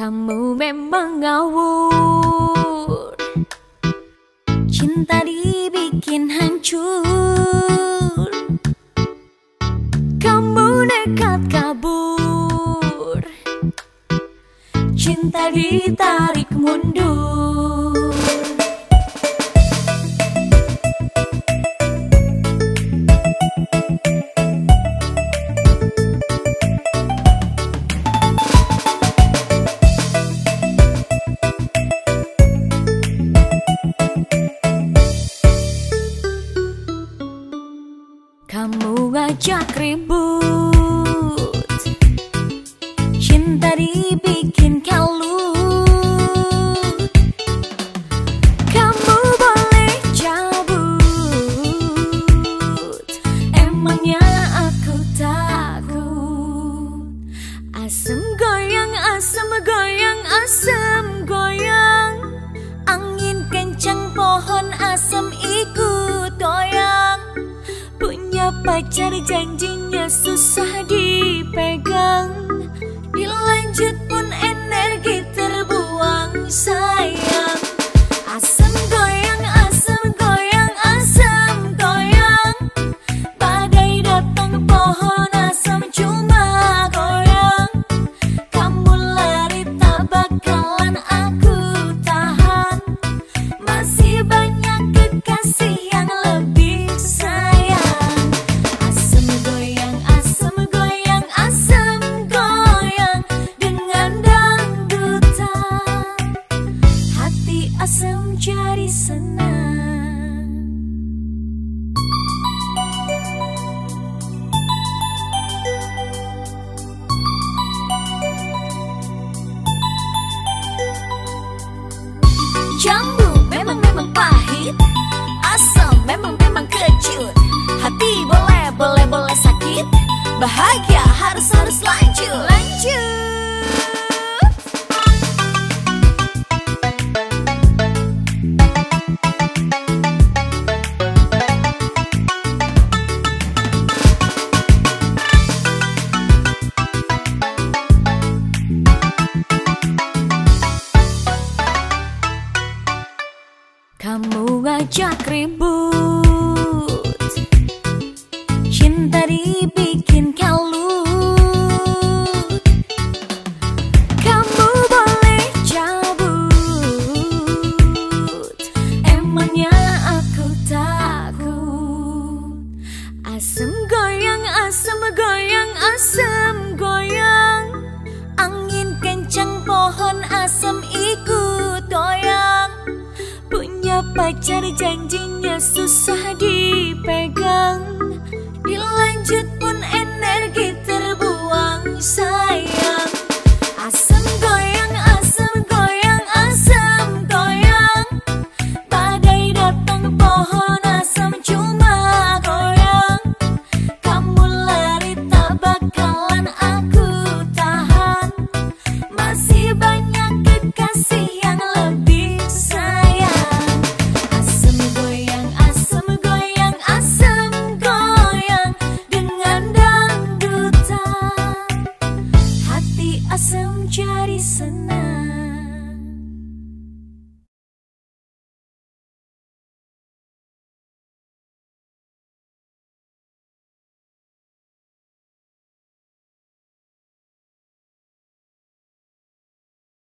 Kamu memang ngawur. Cinta dibikin hancur. Cinta ditarik mundur. Kamu ngajak ribut. Cinta dibikin asem goyang. Angin kencang pohon asem ikut goyang Punya pacar janjinya susah dipegang. Dilanjut pun energi terbuang. Sayang Asam memang memang kecut Hati Kamu ngajak ribut. Cinta dibikin kalut. Kamu boleh cabut. Emangnya aku takut? Asem goyang, asem goyang, asem goyang. Angin kencang pohon asem ikut pacar janjinya susah dipegang. Dilanjut asam jadi senang